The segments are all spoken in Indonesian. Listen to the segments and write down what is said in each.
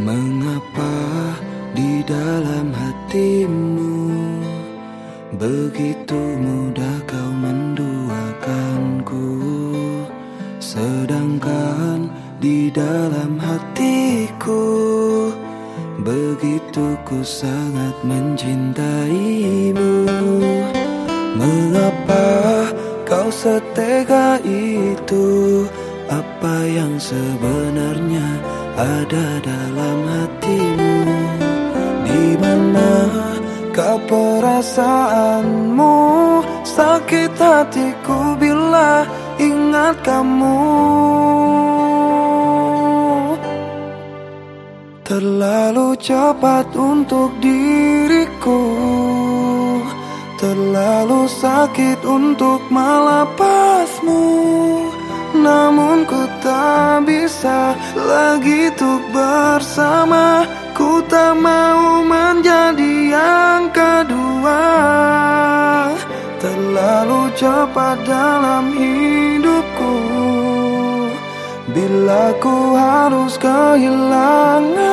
Mengapa di dalam hatimu Begitu mudah kau menduakanku? Sedangkan di dalam hatiku Begitu ku sangat mencintaimu. Mengapa kau setega itu? Apa yang sebenarnya ada dalam hatimu. Di mana kau perasaanmu Sakit hatiku bila ingat kamu. Terlalu cepat untuk diriku. Terlalu sakit untuk melepasmu Namun ku tak bisa lagi untuk bersama. Ku tak mau menjadi yang kedua. Terlalu cepat dalam hidupku. Bila ku harus kehilanganmu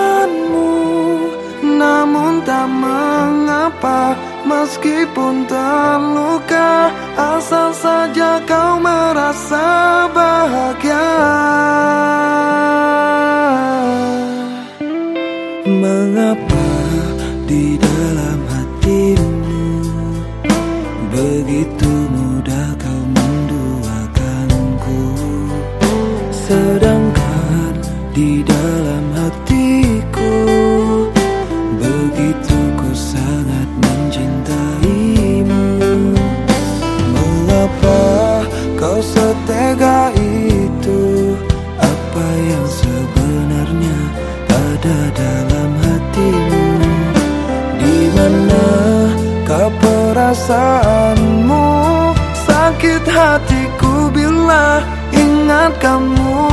Mengapa di dalam hatimu Begitu mana kau perasaanmu Sakit hatiku bila ingat kamu